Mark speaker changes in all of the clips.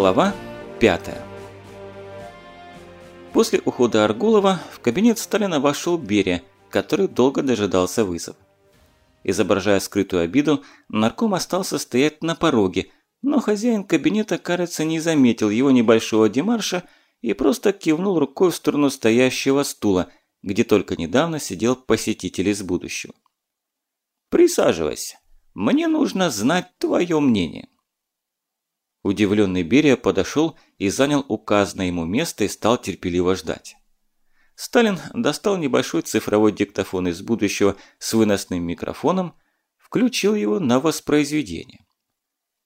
Speaker 1: Глава 5 После ухода Аргулова в кабинет Сталина вошел Берия, который долго дожидался вызова. Изображая скрытую обиду, нарком остался стоять на пороге, но хозяин кабинета, кажется, не заметил его небольшого демарша и просто кивнул рукой в сторону стоящего стула, где только недавно сидел посетитель из будущего. «Присаживайся. Мне нужно знать твое мнение». Удивленный Берия подошел и занял указанное ему место и стал терпеливо ждать. Сталин достал небольшой цифровой диктофон из будущего с выносным микрофоном, включил его на воспроизведение.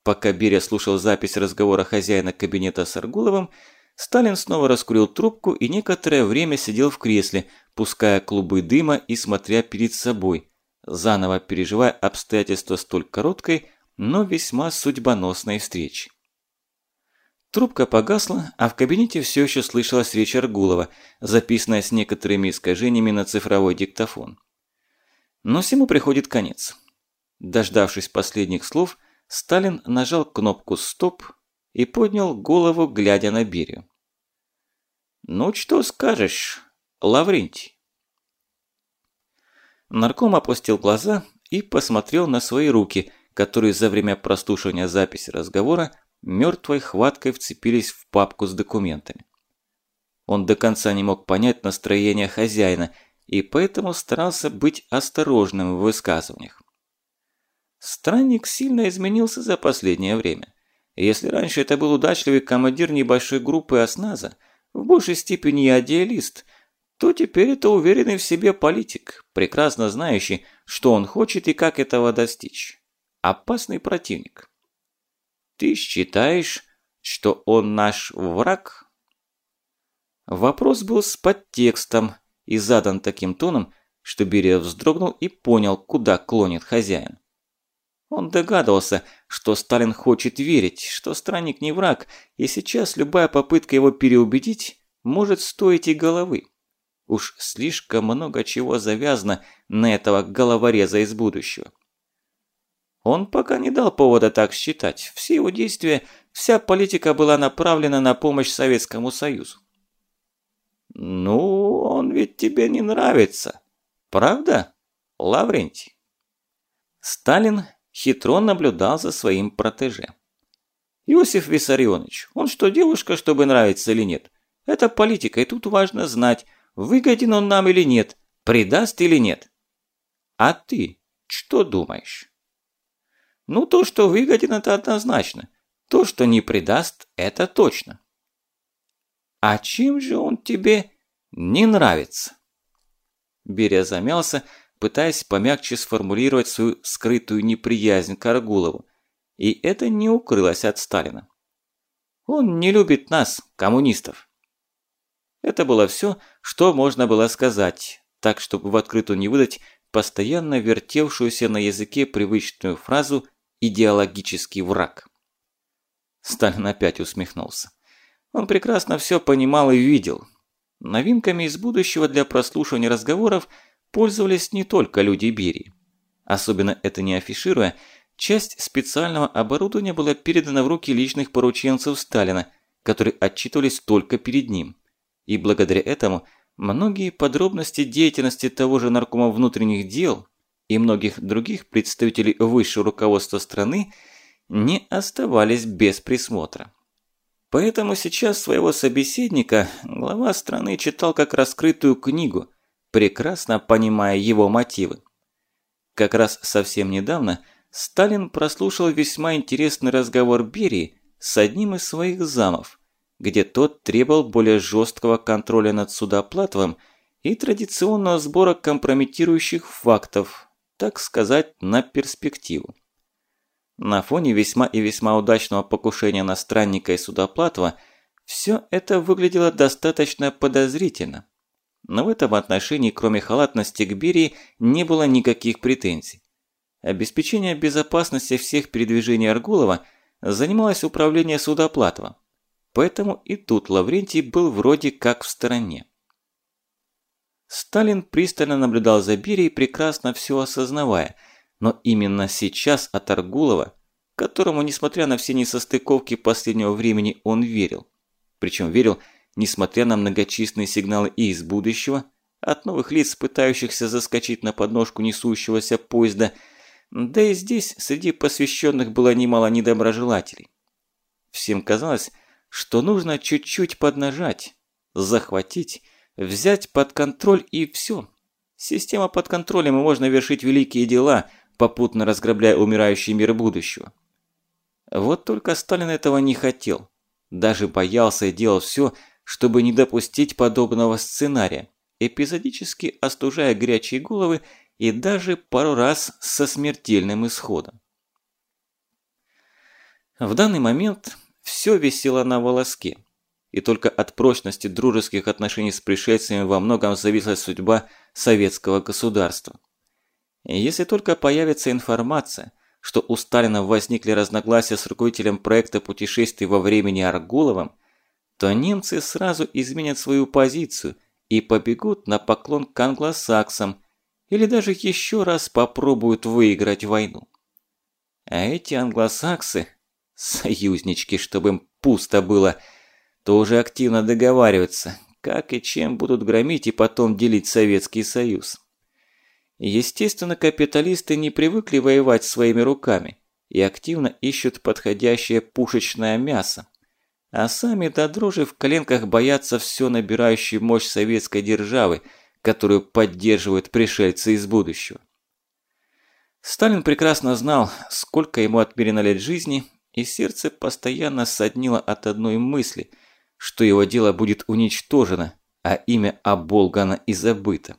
Speaker 1: Пока Берия слушал запись разговора хозяина кабинета с Аргуловым, Сталин снова раскурил трубку и некоторое время сидел в кресле, пуская клубы дыма и смотря перед собой, заново переживая обстоятельства столь короткой, но весьма судьбоносной встречи. Трубка погасла, а в кабинете все еще слышалась речь Аргулова, записанная с некоторыми искажениями на цифровой диктофон. Но всему приходит конец. Дождавшись последних слов, Сталин нажал кнопку «Стоп» и поднял голову, глядя на Берию. «Ну, что скажешь, Лаврентий?» Нарком опустил глаза и посмотрел на свои руки, которые за время прослушивания записи разговора мертвой хваткой вцепились в папку с документами. Он до конца не мог понять настроение хозяина и поэтому старался быть осторожным в высказываниях. Странник сильно изменился за последнее время. Если раньше это был удачливый командир небольшой группы осназа, в большей степени идеалист, то теперь это уверенный в себе политик, прекрасно знающий, что он хочет и как этого достичь. Опасный противник. Ты считаешь, что он наш враг? Вопрос был с подтекстом и задан таким тоном, что Берия вздрогнул и понял, куда клонит хозяин. Он догадывался, что Сталин хочет верить, что странник не враг, и сейчас любая попытка его переубедить может стоить и головы. Уж слишком много чего завязано на этого головореза из будущего. Он пока не дал повода так считать. Все его действия, вся политика была направлена на помощь Советскому Союзу. «Ну, он ведь тебе не нравится. Правда, Лаврентий?» Сталин хитро наблюдал за своим протеже. «Иосиф Виссарионович, он что, девушка, чтобы нравиться или нет? Это политика, и тут важно знать, выгоден он нам или нет, предаст или нет. А ты что думаешь?» Ну, то, что выгоден, это однозначно. То, что не предаст, это точно. А чем же он тебе не нравится? Берия замялся, пытаясь помягче сформулировать свою скрытую неприязнь к Аргулову. И это не укрылось от Сталина. Он не любит нас, коммунистов. Это было все, что можно было сказать, так чтобы в открытую не выдать постоянно вертевшуюся на языке привычную фразу идеологический враг. Сталин опять усмехнулся. Он прекрасно все понимал и видел. Новинками из будущего для прослушивания разговоров пользовались не только люди Берии. Особенно это не афишируя, часть специального оборудования была передана в руки личных порученцев Сталина, которые отчитывались только перед ним. И благодаря этому многие подробности деятельности того же наркома внутренних дел и многих других представителей высшего руководства страны не оставались без присмотра. Поэтому сейчас своего собеседника глава страны читал как раскрытую книгу, прекрасно понимая его мотивы. Как раз совсем недавно Сталин прослушал весьма интересный разговор Берии с одним из своих замов, где тот требовал более жесткого контроля над Судоплатовым и традиционного сбора компрометирующих фактов, так сказать, на перспективу. На фоне весьма и весьма удачного покушения на странника и Судоплатова все это выглядело достаточно подозрительно. Но в этом отношении, кроме халатности к Берии, не было никаких претензий. Обеспечение безопасности всех передвижений Аргулова занималось управление Судоплатова. Поэтому и тут Лаврентий был вроде как в стороне. Сталин пристально наблюдал за Берией, прекрасно все осознавая, но именно сейчас от Аргулова которому, несмотря на все несостыковки последнего времени, он верил. Причем верил, несмотря на многочисленные сигналы и из будущего, от новых лиц, пытающихся заскочить на подножку несущегося поезда, да и здесь среди посвященных было немало недоброжелателей. Всем казалось, что нужно чуть-чуть поднажать, захватить, взять под контроль и все. Система под контролем и можно вершить великие дела, попутно разграбляя умирающий мир будущего. Вот только Сталин этого не хотел. Даже боялся и делал все, чтобы не допустить подобного сценария, эпизодически остужая горячие головы и даже пару раз со смертельным исходом. В данный момент все висело на волоске, и только от прочности дружеских отношений с пришельцами во многом зависела судьба советского государства. Если только появится информация – что у Сталина возникли разногласия с руководителем проекта путешествий во времени Аргуловым, то немцы сразу изменят свою позицию и побегут на поклон к англосаксам или даже еще раз попробуют выиграть войну. А эти англосаксы, союзнички, чтобы им пусто было, тоже активно договариваются, как и чем будут громить и потом делить Советский Союз. Естественно, капиталисты не привыкли воевать своими руками и активно ищут подходящее пушечное мясо. А сами до дрожи в коленках боятся все набирающей мощь советской державы, которую поддерживают пришельцы из будущего. Сталин прекрасно знал, сколько ему отмерено лет жизни, и сердце постоянно соднило от одной мысли, что его дело будет уничтожено, а имя оболгано и забыто.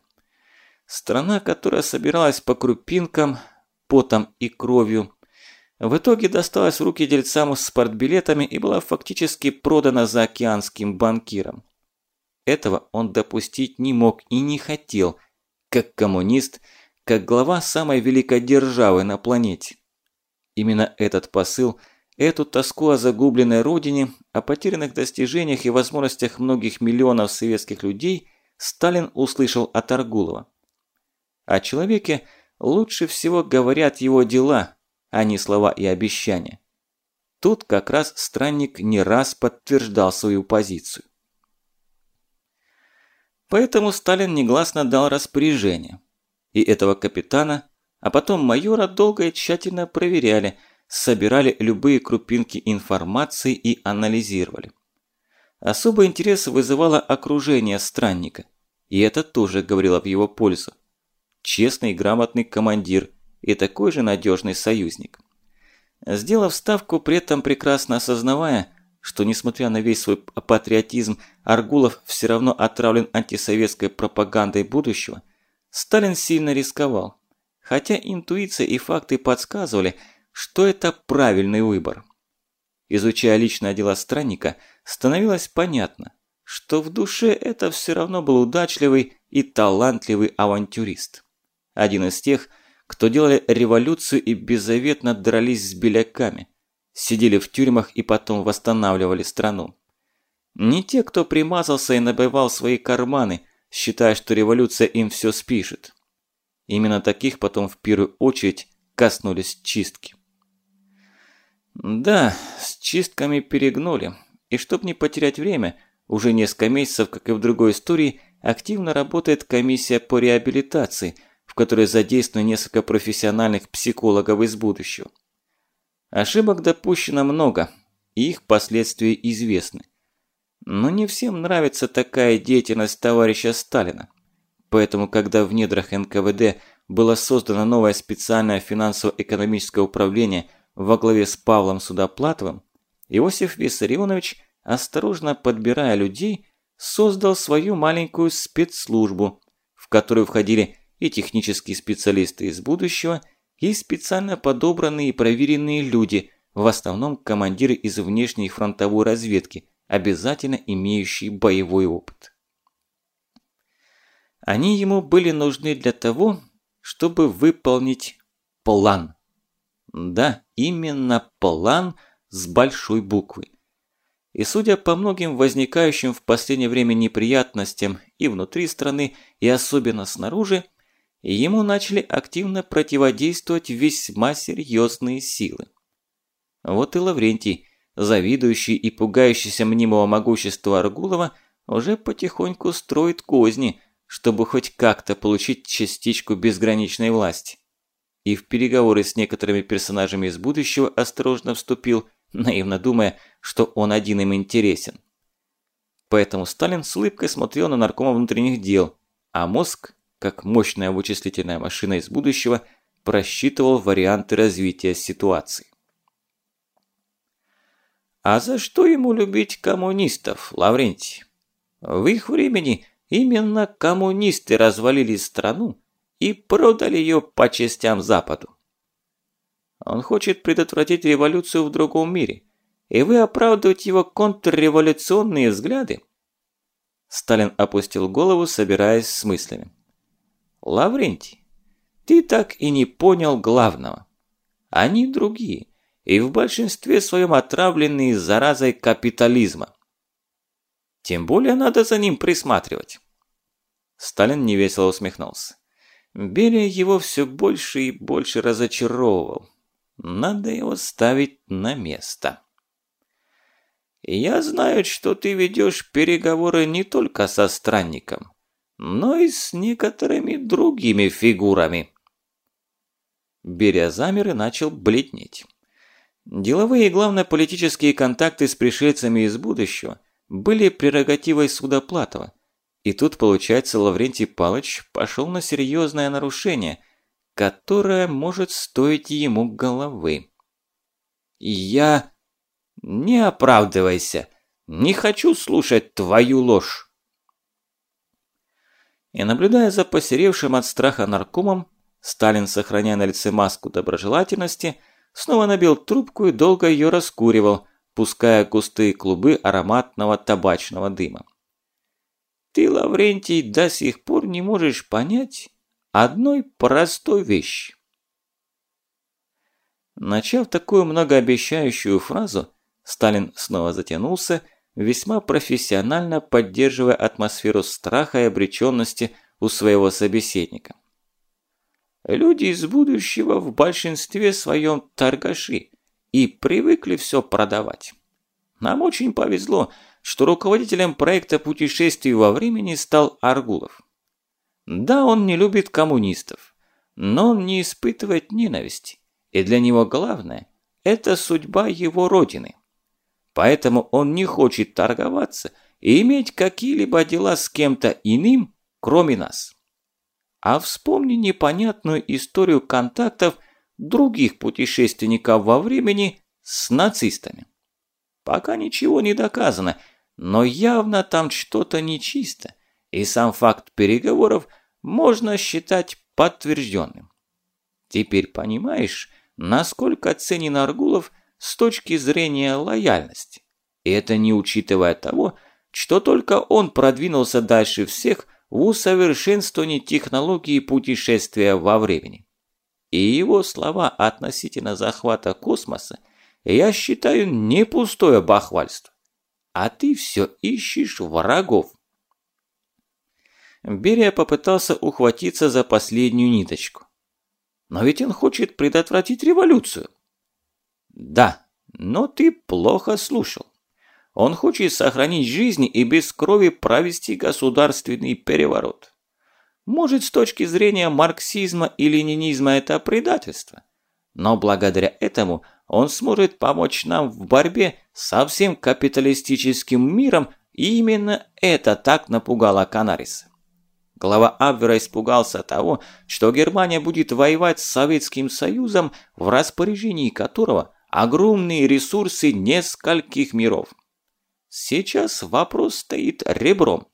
Speaker 1: Страна, которая собиралась по крупинкам, потом и кровью, в итоге досталась в руки дельцам с спортбилетами и была фактически продана заокеанским банкирам. Этого он допустить не мог и не хотел, как коммунист, как глава самой великой державы на планете. Именно этот посыл, эту тоску о загубленной родине, о потерянных достижениях и возможностях многих миллионов советских людей Сталин услышал от Аргулова. О человеке лучше всего говорят его дела, а не слова и обещания. Тут как раз странник не раз подтверждал свою позицию. Поэтому Сталин негласно дал распоряжение. И этого капитана, а потом майора долго и тщательно проверяли, собирали любые крупинки информации и анализировали. Особый интерес вызывало окружение странника, и это тоже говорило в его пользу честный и грамотный командир и такой же надежный союзник. Сделав ставку, при этом прекрасно осознавая, что несмотря на весь свой патриотизм, Аргулов все равно отравлен антисоветской пропагандой будущего, Сталин сильно рисковал. Хотя интуиция и факты подсказывали, что это правильный выбор. Изучая личное дело странника, становилось понятно, что в душе это все равно был удачливый и талантливый авантюрист. Один из тех, кто делали революцию и беззаветно дрались с беляками, сидели в тюрьмах и потом восстанавливали страну. Не те, кто примазался и набивал свои карманы, считая, что революция им все спишет. Именно таких потом в первую очередь коснулись чистки. Да, с чистками перегнули. И чтобы не потерять время, уже несколько месяцев, как и в другой истории, активно работает комиссия по реабилитации – в которой задействовано несколько профессиональных психологов из будущего. Ошибок допущено много, и их последствия известны. Но не всем нравится такая деятельность товарища Сталина. Поэтому, когда в недрах НКВД было создано новое специальное финансово-экономическое управление во главе с Павлом Судоплатовым, Иосиф Виссарионович, осторожно подбирая людей, создал свою маленькую спецслужбу, в которую входили и технические специалисты из будущего, и специально подобранные и проверенные люди, в основном командиры из внешней фронтовой разведки, обязательно имеющие боевой опыт. Они ему были нужны для того, чтобы выполнить план. Да, именно план с большой буквы. И судя по многим возникающим в последнее время неприятностям и внутри страны, и особенно снаружи, ему начали активно противодействовать весьма серьезные силы. Вот и Лаврентий, завидующий и пугающийся мнимого могущества Аргулова, уже потихоньку строит козни, чтобы хоть как-то получить частичку безграничной власти. И в переговоры с некоторыми персонажами из будущего осторожно вступил, наивно думая, что он один им интересен. Поэтому Сталин с улыбкой смотрел на наркома внутренних дел, а мозг, как мощная вычислительная машина из будущего, просчитывал варианты развития ситуации. А за что ему любить коммунистов, Лаврентий? В их времени именно коммунисты развалили страну и продали ее по частям Западу. Он хочет предотвратить революцию в другом мире, и вы оправдываете его контрреволюционные взгляды? Сталин опустил голову, собираясь с мыслями. Лаврентий, ты так и не понял главного. Они другие, и в большинстве своем отравленные заразой капитализма. Тем более надо за ним присматривать. Сталин невесело усмехнулся. Берия его все больше и больше разочаровывал. Надо его ставить на место. Я знаю, что ты ведешь переговоры не только со странником, но и с некоторыми другими фигурами. Берия замер и начал бледнеть. Деловые и, главное, политические контакты с пришельцами из будущего были прерогативой Судоплатова. И тут, получается, Лаврентий Палыч пошел на серьезное нарушение, которое может стоить ему головы. «Я...» «Не оправдывайся! Не хочу слушать твою ложь!» И наблюдая за посеревшим от страха наркомом, Сталин, сохраняя на лице маску доброжелательности, снова набил трубку и долго ее раскуривал, пуская густые клубы ароматного табачного дыма. Ты, Лаврентий, до сих пор не можешь понять одной простой вещи. Начав такую многообещающую фразу, Сталин снова затянулся, весьма профессионально поддерживая атмосферу страха и обреченности у своего собеседника. Люди из будущего в большинстве своем торгаши и привыкли все продавать. Нам очень повезло, что руководителем проекта путешествий во времени стал Аргулов. Да, он не любит коммунистов, но он не испытывает ненависти, и для него главное – это судьба его родины. Поэтому он не хочет торговаться и иметь какие-либо дела с кем-то иным, кроме нас. А вспомни непонятную историю контактов других путешественников во времени с нацистами. Пока ничего не доказано, но явно там что-то нечисто, и сам факт переговоров можно считать подтвержденным. Теперь понимаешь, насколько ценен Аргулов с точки зрения лояльности. И это не учитывая того, что только он продвинулся дальше всех в усовершенствовании технологии путешествия во времени. И его слова относительно захвата космоса я считаю не пустое бахвальство. А ты все ищешь врагов. Берия попытался ухватиться за последнюю ниточку. Но ведь он хочет предотвратить революцию. Да, но ты плохо слушал. Он хочет сохранить жизнь и без крови провести государственный переворот. Может, с точки зрения марксизма и ленинизма это предательство. Но благодаря этому он сможет помочь нам в борьбе со всем капиталистическим миром, и именно это так напугало Канариса. Глава Абвера испугался того, что Германия будет воевать с Советским Союзом, в распоряжении которого огромные ресурсы нескольких миров. Сейчас вопрос стоит ребром.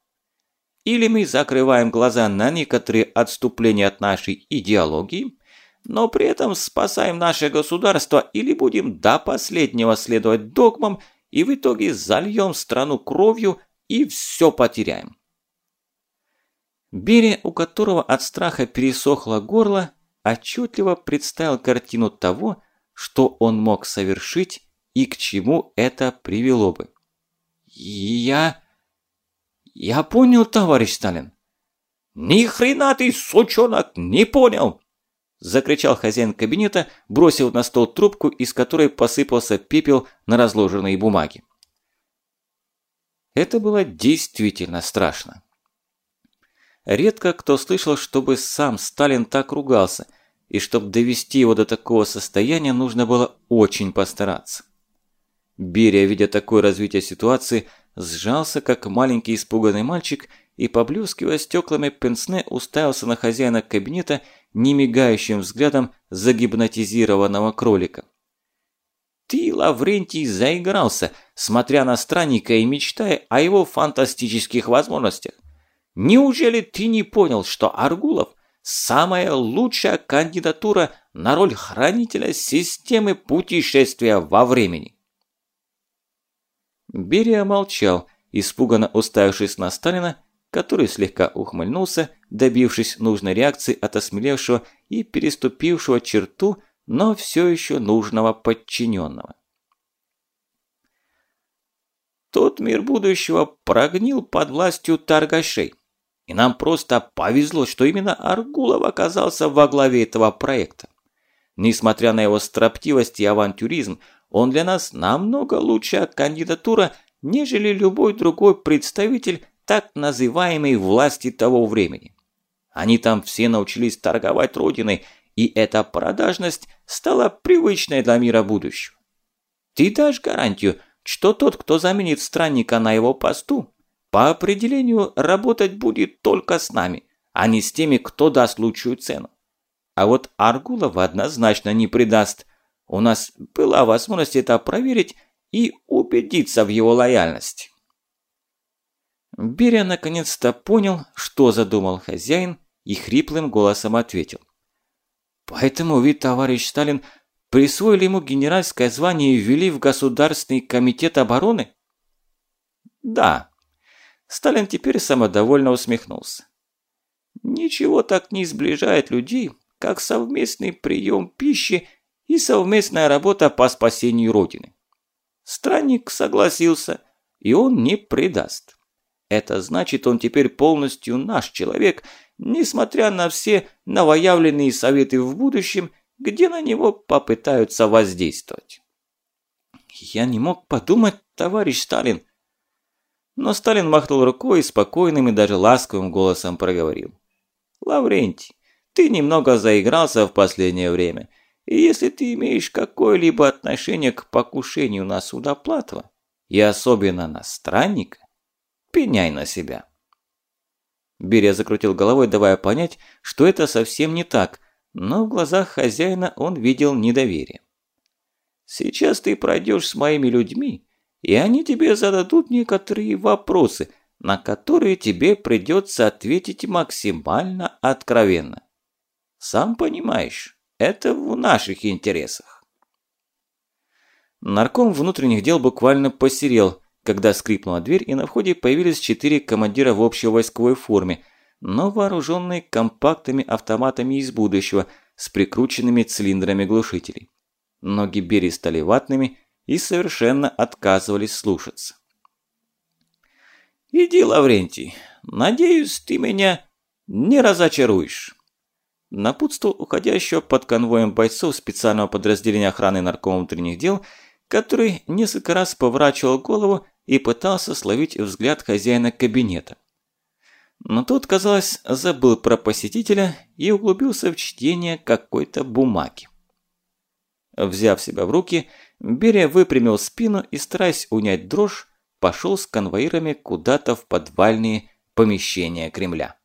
Speaker 1: Или мы закрываем глаза на некоторые отступления от нашей идеологии, но при этом спасаем наше государство, или будем до последнего следовать догмам и в итоге зальем страну кровью и все потеряем. Берия, у которого от страха пересохло горло, отчетливо представил картину того, что он мог совершить и к чему это привело бы. «Я... я понял, товарищ Сталин». «Ни хрена ты, сучонок, не понял!» Закричал хозяин кабинета, бросив на стол трубку, из которой посыпался пепел на разложенные бумаги. Это было действительно страшно. Редко кто слышал, чтобы сам Сталин так ругался, и чтобы довести его до такого состояния, нужно было очень постараться. Берия, видя такое развитие ситуации, сжался, как маленький испуганный мальчик, и, поблескивая стеклами пенсне, уставился на хозяина кабинета немигающим взглядом загипнотизированного кролика. Ты, Лаврентий, заигрался, смотря на странника и мечтая о его фантастических возможностях. Неужели ты не понял, что Аргулов – самая лучшая кандидатура на роль хранителя системы путешествия во времени? Берия молчал, испуганно уставившись на Сталина, который слегка ухмыльнулся, добившись нужной реакции от осмелевшего и переступившего черту, но все еще нужного подчиненного. Тот мир будущего прогнил под властью торгашей. И нам просто повезло, что именно Аргулов оказался во главе этого проекта. Несмотря на его строптивость и авантюризм, он для нас намного лучшая кандидатура, нежели любой другой представитель так называемой власти того времени. Они там все научились торговать родиной, и эта продажность стала привычной для мира будущего. Ты дашь гарантию, что тот, кто заменит странника на его посту, по определению работать будет только с нами, а не с теми, кто даст лучшую цену. А вот Аргулова однозначно не предаст. У нас была возможность это проверить и убедиться в его лояльности. Берия наконец-то понял, что задумал хозяин, и хриплым голосом ответил. «Поэтому вы, товарищ Сталин, присвоили ему генеральское звание и ввели в Государственный комитет обороны?» «Да». Сталин теперь самодовольно усмехнулся. «Ничего так не сближает людей, как совместный прием пищи и совместная работа по спасению Родины. Странник согласился, и он не предаст. Это значит, он теперь полностью наш человек, несмотря на все новоявленные советы в будущем, где на него попытаются воздействовать. Я не мог подумать, товарищ Сталин. Но Сталин махнул рукой и спокойным и даже ласковым голосом проговорил. Лаврентий, ты немного заигрался в последнее время, и если ты имеешь какое-либо отношение к покушению на Судоплатова, и особенно на странника, пеняй на себя. Берия закрутил головой, давая понять, что это совсем не так, но в глазах хозяина он видел недоверие. «Сейчас ты пройдешь с моими людьми, и они тебе зададут некоторые вопросы, на которые тебе придется ответить максимально откровенно. Сам понимаешь, это в наших интересах». Нарком внутренних дел буквально посерел, когда скрипнула дверь, и на входе появились четыре командира в общевойсковой форме, но вооруженные компактными автоматами из будущего с прикрученными цилиндрами глушителей. Ноги Бери стали ватными и совершенно отказывались слушаться. «Иди, Лаврентий, надеюсь, ты меня не разочаруешь». Напутствовал уходящего под конвоем бойцов специального подразделения охраны наркома внутренних дел, который несколько раз поворачивал голову и пытался словить взгляд хозяина кабинета. Но тот, казалось, забыл про посетителя и углубился в чтение какой-то бумаги. Взяв себя в руки, Берия выпрямил спину и, стараясь унять дрожь, пошел с конвоирами куда-то в подвальные помещения Кремля.